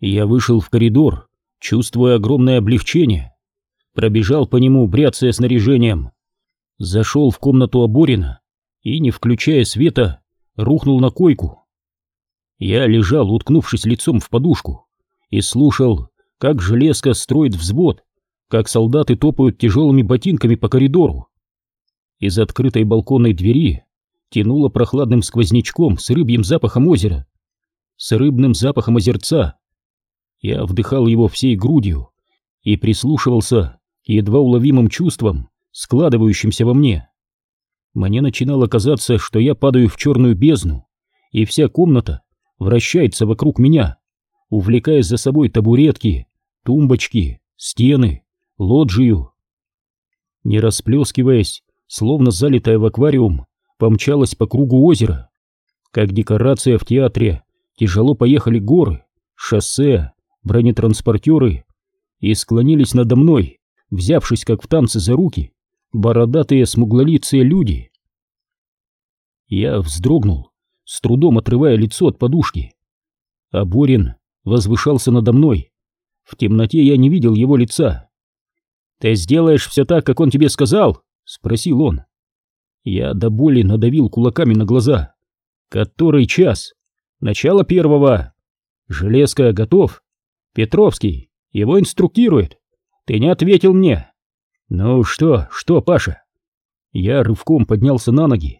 Я вышел в коридор, чувствуя огромное облегчение. Пробежал по нему, бряцая снаряжением. Зашел в комнату Оборина и, не включая света, рухнул на койку. Я лежал, уткнувшись лицом в подушку, и слушал, как железка строит взвод, как солдаты топают тяжелыми ботинками по коридору. Из открытой балконной двери тянуло прохладным сквознячком с рыбьим запахом озера, с рыбным запахом озерца. Я вдыхал его всей грудью и прислушивался к едва уловимым чувствам, складывающимся во мне. Мне начинало казаться, что я падаю в черную бездну, и вся комната вращается вокруг меня, увлекая за собой табуретки, тумбочки, стены, лоджию. Не расплескиваясь, словно залитая в аквариум, помчалась по кругу озера. Как декорация в театре, тяжело поехали горы, шоссе, бронетранспортеры и склонились надо мной, взявшись как в танце за руки, бородатые смуглолицые люди. Я вздрогнул, с трудом отрывая лицо от подушки. А Борин возвышался надо мной. В темноте я не видел его лица. «Ты сделаешь все так, как он тебе сказал?» — спросил он. Я до боли надавил кулаками на глаза. «Который час?» «Начало первого!» «Железка готов?» «Петровский, его инструктирует. Ты не ответил мне!» «Ну что, что, Паша?» Я рывком поднялся на ноги.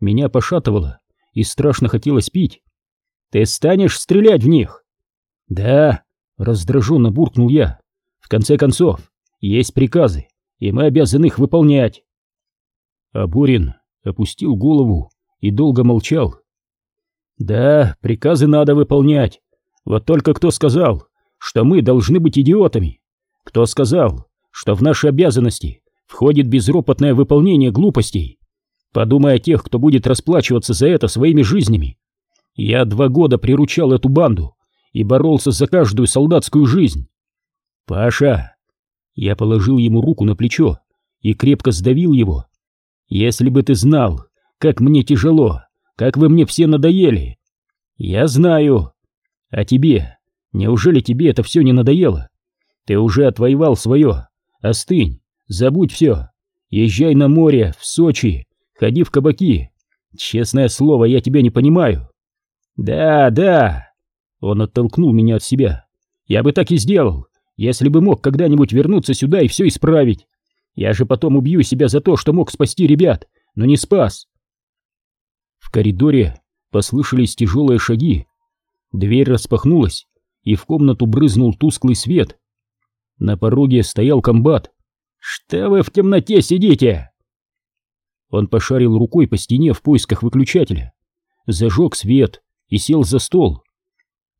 Меня пошатывало, и страшно хотелось пить. «Ты станешь стрелять в них?» «Да», — раздраженно буркнул я. «В конце концов, есть приказы, и мы обязаны их выполнять». А Борин опустил голову и долго молчал. «Да, приказы надо выполнять. Вот только кто сказал, что мы должны быть идиотами? Кто сказал, что в наши обязанности входит безропотное выполнение глупостей. Подумай о тех, кто будет расплачиваться за это своими жизнями. Я два года приручал эту банду и боролся за каждую солдатскую жизнь. Паша! Я положил ему руку на плечо и крепко сдавил его. Если бы ты знал, как мне тяжело, как вы мне все надоели. Я знаю. А тебе? Неужели тебе это все не надоело? Ты уже отвоевал свое. Остынь, забудь все. Езжай на море, в Сочи, ходи в кабаки. Честное слово, я тебя не понимаю. Да, да. Он оттолкнул меня от себя. Я бы так и сделал, если бы мог когда-нибудь вернуться сюда и все исправить. Я же потом убью себя за то, что мог спасти ребят, но не спас. В коридоре послышались тяжелые шаги. Дверь распахнулась, и в комнату брызнул тусклый свет. На пороге стоял комбат. «Что вы в темноте сидите?» Он пошарил рукой по стене в поисках выключателя, зажег свет и сел за стол.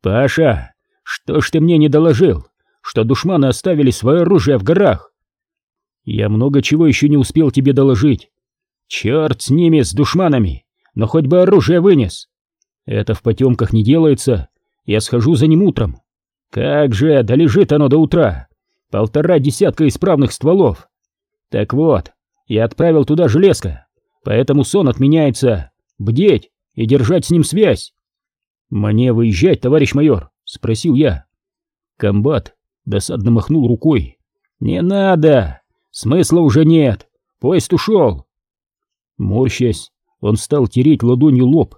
«Паша, что ж ты мне не доложил, что душманы оставили свое оружие в горах?» «Я много чего еще не успел тебе доложить. Черт с ними, с душманами, но хоть бы оружие вынес. Это в потемках не делается, я схожу за ним утром. Как же, да лежит оно до утра полтора десятка исправных стволов. Так вот, я отправил туда железка, поэтому сон отменяется. Бдеть и держать с ним связь. «Мне выезжать, товарищ майор?» — спросил я. Комбат досадно махнул рукой. «Не надо! Смысла уже нет! Поезд ушел!» Морщась, он стал тереть ладонью лоб.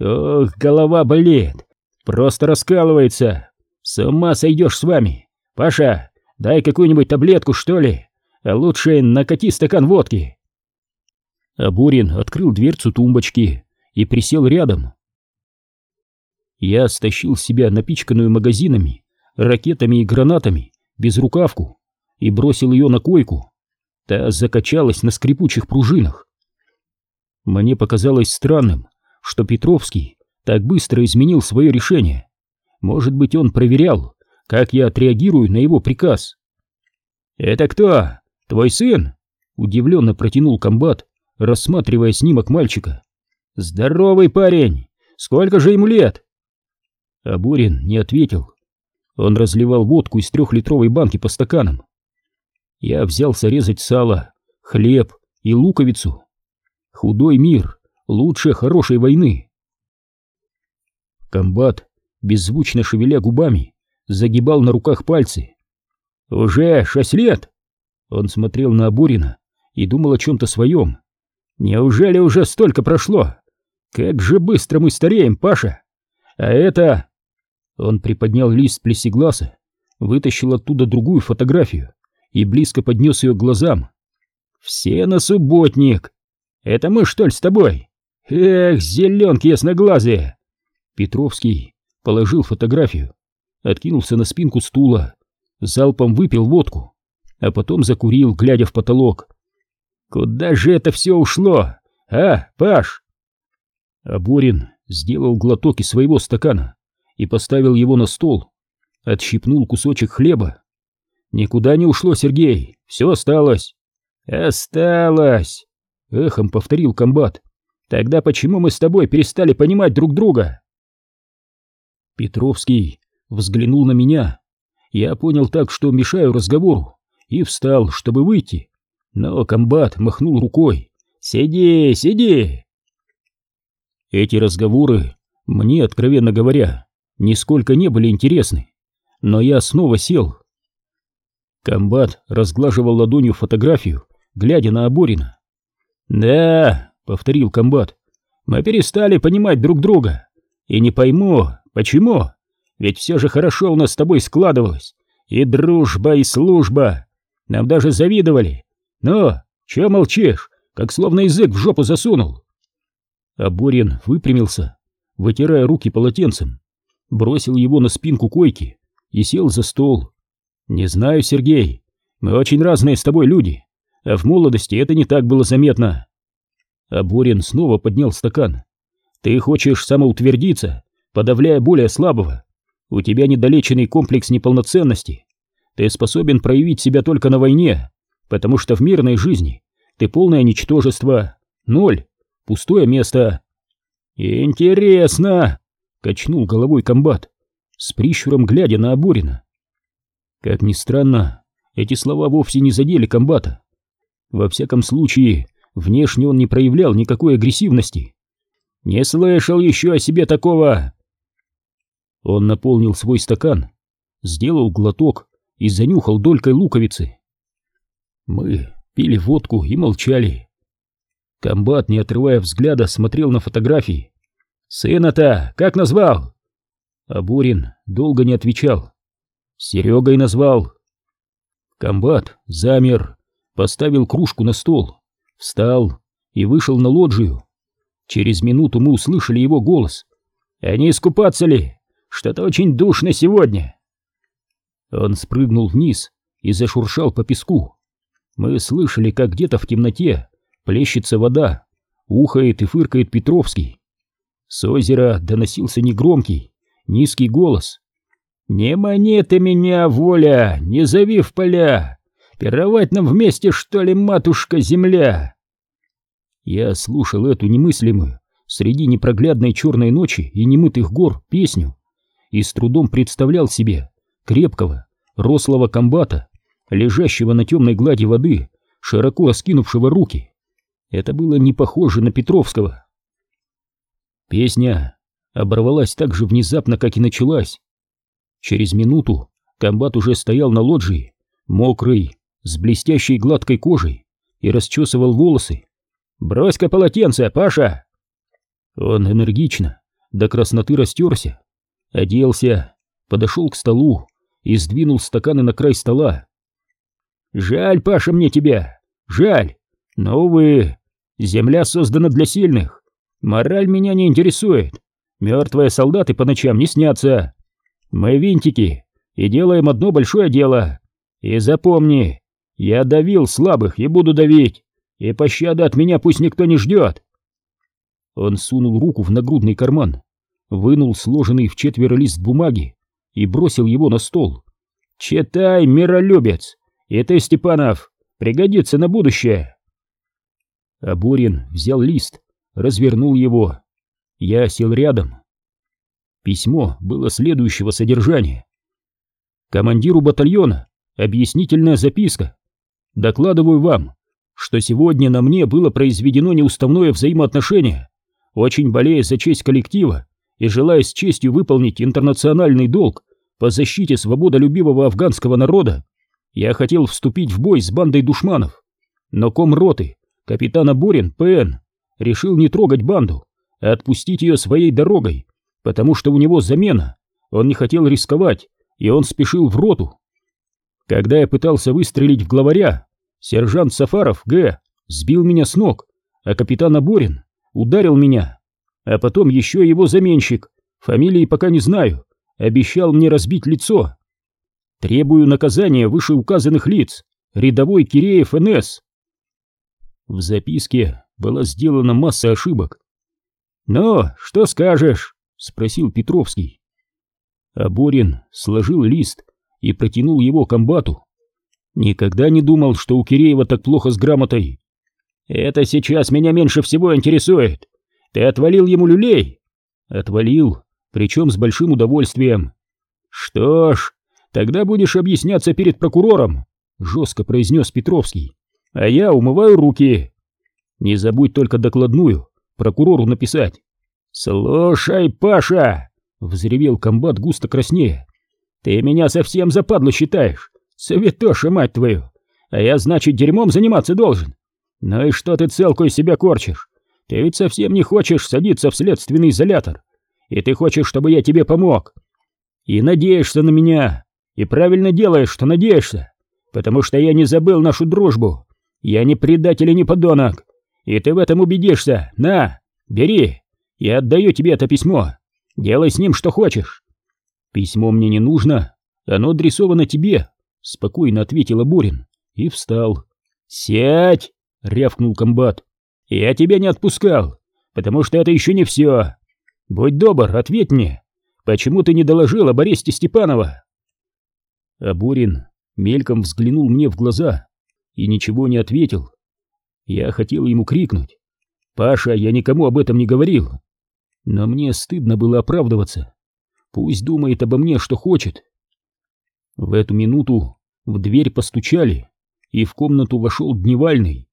«Ох, голова болит! Просто раскалывается! С ума сойдешь с вами! Паша, Дай какую-нибудь таблетку, что ли. А лучше накати стакан водки. Абурин открыл дверцу тумбочки и присел рядом. Я стащил с себя напичканную магазинами, ракетами и гранатами, безрукавку, и бросил ее на койку. Та закачалась на скрипучих пружинах. Мне показалось странным, что Петровский так быстро изменил свое решение. Может быть, он проверял, как я отреагирую на его приказ. «Это кто? Твой сын?» — удивленно протянул комбат, рассматривая снимок мальчика. «Здоровый парень! Сколько же ему лет?» Абурин не ответил. Он разливал водку из трехлитровой банки по стаканам. Я взялся резать сало, хлеб и луковицу. Худой мир лучше хорошей войны. Комбат, беззвучно шевеля губами, загибал на руках пальцы. «Уже шесть лет?» Он смотрел на Абурина и думал о чем-то своем. «Неужели уже столько прошло? Как же быстро мы стареем, Паша! А это...» Он приподнял лист плесегласа, вытащил оттуда другую фотографию и близко поднес ее к глазам. «Все на субботник! Это мы, что ли, с тобой? Эх, зеленки ясноглазые!» Петровский положил фотографию, откинулся на спинку стула, залпом выпил водку, а потом закурил, глядя в потолок. «Куда же это все ушло? А, Паш?» Аборин сделал глоток из своего стакана и поставил его на стол, отщипнул кусочек хлеба. «Никуда не ушло, Сергей, все осталось». «Осталось!» — эхом повторил комбат. «Тогда почему мы с тобой перестали понимать друг друга?» Петровский взглянул на меня. Я понял так, что мешаю разговору, и встал, чтобы выйти. Но комбат махнул рукой. «Сиди, сиди!» Эти разговоры мне, откровенно говоря, нисколько не были интересны, но я снова сел. Комбат разглаживал ладонью фотографию, глядя на Аборина. «Да», — повторил комбат, — «мы перестали понимать друг друга. И не пойму, почему, ведь все же хорошо у нас с тобой складывалось. И дружба, и служба. Нам даже завидовали. Но, че молчишь, как словно язык в жопу засунул?» Аборин выпрямился, вытирая руки полотенцем, бросил его на спинку койки и сел за стол. «Не знаю, Сергей, мы очень разные с тобой люди, а в молодости это не так было заметно». Аборин снова поднял стакан. «Ты хочешь самоутвердиться, подавляя более слабого. У тебя недолеченный комплекс неполноценности. Ты способен проявить себя только на войне, потому что в мирной жизни ты полное ничтожество, ноль, пустое место». «Интересно!» — качнул головой комбат, с прищуром глядя на Аборина. Как ни странно, эти слова вовсе не задели комбата. Во всяком случае, внешне он не проявлял никакой агрессивности. «Не слышал еще о себе такого!» Он наполнил свой стакан, сделал глоток и занюхал долькой луковицы. Мы пили водку и молчали. Комбат, не отрывая взгляда, смотрел на фотографии. «Сына-то как назвал?» Абурин долго не отвечал. Серегой назвал. Комбат замер, поставил кружку на стол, встал и вышел на лоджию. Через минуту мы услышали его голос. «Они искупаться ли? Что-то очень душно сегодня!» Он спрыгнул вниз и зашуршал по песку. Мы слышали, как где-то в темноте плещется вода, ухает и фыркает Петровский. С озера доносился негромкий, низкий голос. «Не мани ты меня, воля, не зови в поля! Пировать нам вместе, что ли, матушка-земля!» Я слушал эту немыслимую среди непроглядной черной ночи и немытых гор песню и с трудом представлял себе крепкого, рослого комбата, лежащего на темной глади воды, широко раскинувшего руки. Это было не похоже на Петровского. Песня оборвалась так же внезапно, как и началась. Через минуту комбат уже стоял на лоджии, мокрый, с блестящей гладкой кожей, и расчесывал волосы. «Брось-ка полотенце, Паша!» Он энергично, до красноты растерся, оделся, подошел к столу и сдвинул стаканы на край стола. «Жаль, Паша, мне тебя! Жаль! Но, увы, земля создана для сильных. Мораль меня не интересует. Мертвые солдаты по ночам не снятся. Мы винтики и делаем одно большое дело. И запомни, я давил слабых и буду давить, и пощады от меня пусть никто не ждет. Он сунул руку в нагрудный карман, вынул сложенный в четверо лист бумаги и бросил его на стол. «Читай, миролюбец! И ты, Степанов, пригодится на будущее!» Аборин взял лист, развернул его. Я сел рядом. Письмо было следующего содержания. Командиру батальона объяснительная записка. Докладываю вам, что сегодня на мне было произведено неуставное взаимоотношение. Очень болея за честь коллектива и желая с честью выполнить интернациональный долг, по защите свободолюбивого афганского народа, я хотел вступить в бой с бандой душманов, но ком роты, капитана Борин, ПН, решил не трогать банду, а отпустить ее своей дорогой, потому что у него замена, он не хотел рисковать, и он спешил в роту. Когда я пытался выстрелить в главаря, сержант Сафаров, Г, сбил меня с ног, а капитан Аборин ударил меня. А потом еще его заменщик, фамилии пока не знаю, обещал мне разбить лицо. Требую наказания вышеуказанных лиц, рядовой Киреев НС. В записке была сделана масса ошибок. «Ну, что скажешь?» — спросил Петровский. Аборин сложил лист и протянул его комбату. Никогда не думал, что у Киреева так плохо с грамотой. «Это сейчас меня меньше всего интересует. Ты отвалил ему люлей?» «Отвалил, причем с большим удовольствием». «Что ж, тогда будешь объясняться перед прокурором», — жестко произнес Петровский. «А я умываю руки». «Не забудь только докладную прокурору написать». «Слушай, Паша!» — взревел комбат густо краснее. «Ты меня совсем западло считаешь, святоша, мать твою! А я, значит, дерьмом заниматься должен? Ну и что ты целку из себя корчишь? Ты ведь совсем не хочешь садиться в следственный изолятор, и ты хочешь, чтобы я тебе помог. И надеешься на меня, и правильно делаешь, что надеешься, потому что я не забыл нашу дружбу. Я не предатель и не подонок, и ты в этом убедишься. На, бери, я отдаю тебе это письмо. Делай с ним что хочешь. Письмо мне не нужно, оно адресовано тебе, спокойно ответила Борин и встал. Сядь, рявкнул комбат. Я тебя не отпускал, потому что это еще не все. Будь добр, ответь мне, почему ты не доложил об аресте Степанова? Аборин мельком взглянул мне в глаза и ничего не ответил. Я хотел ему крикнуть. «Паша, я никому об этом не говорил!» Но мне стыдно было оправдываться. Пусть думает обо мне, что хочет. В эту минуту в дверь постучали, и в комнату вошел Дневальный.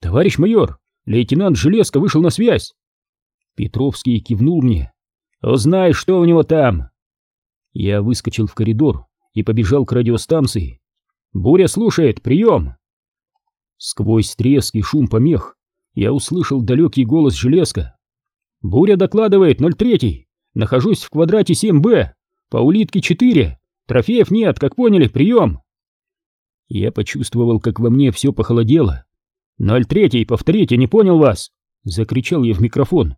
«Товарищ майор, лейтенант Железко вышел на связь!» Петровский кивнул мне. «Узнай, что у него там!» Я выскочил в коридор и побежал к радиостанции. «Буря слушает, прием!» Сквозь треск и шум помех я услышал далекий голос Железка. «Буря докладывает, 03-й. Нахожусь в квадрате 7Б. По улитке 4. Трофеев нет, как поняли, прием!» Я почувствовал, как во мне все похолодело. «03-й, повторите, не понял вас!» — закричал я в микрофон.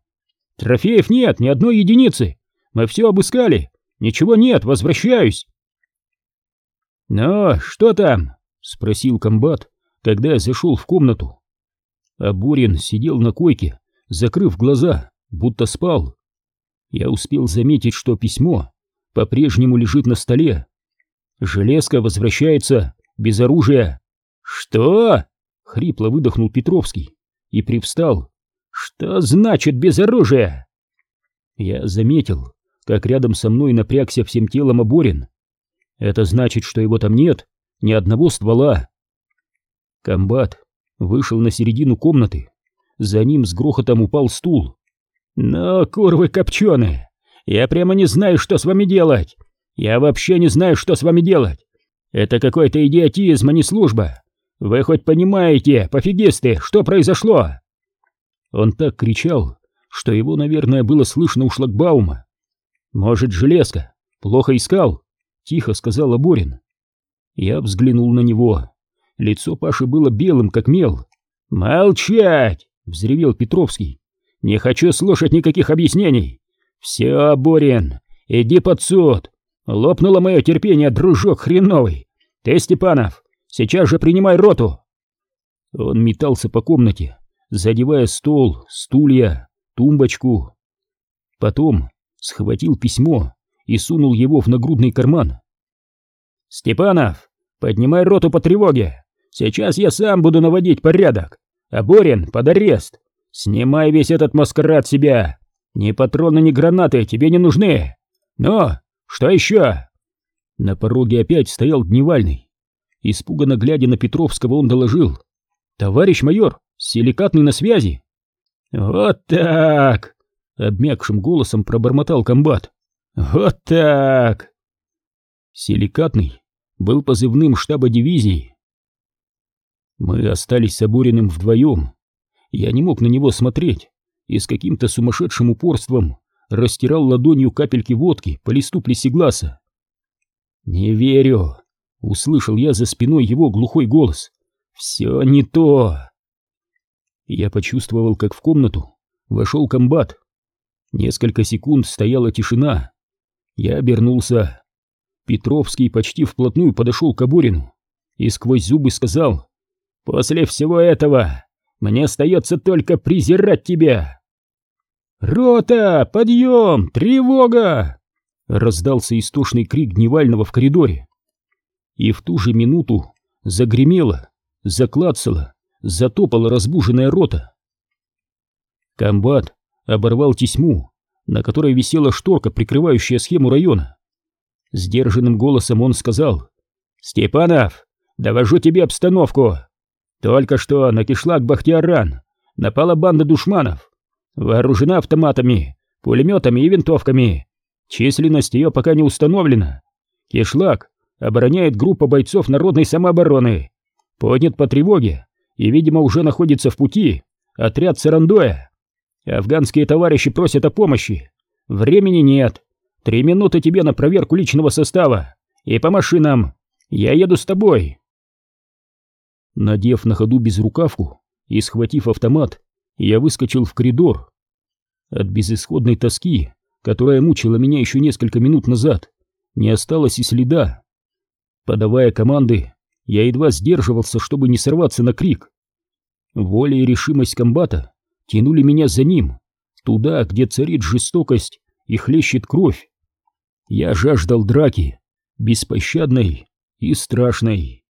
«Трофеев нет, ни одной единицы! Мы все обыскали! Ничего нет, возвращаюсь!» «Ну, что там?» — спросил комбат, когда я зашел в комнату. А Бурин сидел на койке, закрыв глаза, будто спал. Я успел заметить, что письмо по-прежнему лежит на столе. Железка возвращается без оружия. «Что?» — хрипло выдохнул Петровский и привстал. «Что значит без оружия?» Я заметил, как рядом со мной напрягся всем телом Оборин. Это значит, что его там нет, ни одного ствола. Комбат вышел на середину комнаты. За ним с грохотом упал стул. «Но, курвы копченые, я прямо не знаю, что с вами делать. Я вообще не знаю, что с вами делать. Это какой-то идиотизм, а не служба. Вы хоть понимаете, пофигисты, что произошло?» Он так кричал, что его, наверное, было слышно у шлагбаума. «Может, железка? Плохо искал?» — тихо сказал Аборин. Я взглянул на него. Лицо Паши было белым, как мел. «Молчать!» — взревел Петровский. «Не хочу слушать никаких объяснений. Все, Борин, иди под суд. Лопнуло мое терпение, дружок хреновый. Ты, Степанов, сейчас же принимай роту!» Он метался по комнате, задевая стол, стулья, тумбочку. Потом схватил письмо и сунул его в нагрудный карман. «Степанов, поднимай роту по тревоге! Сейчас я сам буду наводить порядок. А Борин под арест. Снимай весь этот маскарад себя. Ни патроны, ни гранаты тебе не нужны. Но, что еще? На пороге опять стоял Дневальный. Испуганно глядя на Петровского, он доложил. «Товарищ майор, силикатный на связи». «Вот так!» — обмякшим голосом пробормотал комбат. «Вот так!» Силикатный был позывным штаба дивизии. Мы остались с Обориным вдвоем. Я не мог на него смотреть и с каким-то сумасшедшим упорством растирал ладонью капельки водки по листу плесегласа. «Не верю!» — услышал я за спиной его глухой голос. «Все не то!» Я почувствовал, как в комнату вошел комбат. Несколько секунд стояла тишина. Я обернулся. Петровский почти вплотную подошел к Оборину и сквозь зубы сказал «После всего этого мне остается только презирать тебя!» «Рота! Подъем! Тревога!» Раздался истошный крик Дневального в коридоре. И в ту же минуту загремело, заклацало, затопала разбуженная рота. Комбат оборвал тесьму, на которой висела шторка, прикрывающая схему района. Сдержанным голосом он сказал «Степанов, довожу тебе обстановку. Только что на кишлак Бахтиаран напала банда душманов, вооружена автоматами, пулеметами и винтовками. Численность ее пока не установлена. Кишлак обороняет группа бойцов народной самообороны. Поднят по тревоге и, видимо, уже находится в пути отряд Сарандоя. Афганские товарищи просят о помощи. Времени нет. Три минуты тебе на проверку личного состава. И по машинам. Я еду с тобой. Надев на ходу безрукавку и схватив автомат, я выскочил в коридор. От безысходной тоски, которая мучила меня еще несколько минут назад, не осталось и следа. Подавая команды, я едва сдерживался, чтобы не сорваться на крик. Воля и решимость комбата тянули меня за ним, туда, где царит жестокость и хлещет кровь. Я жаждал драки, беспощадной и страшной.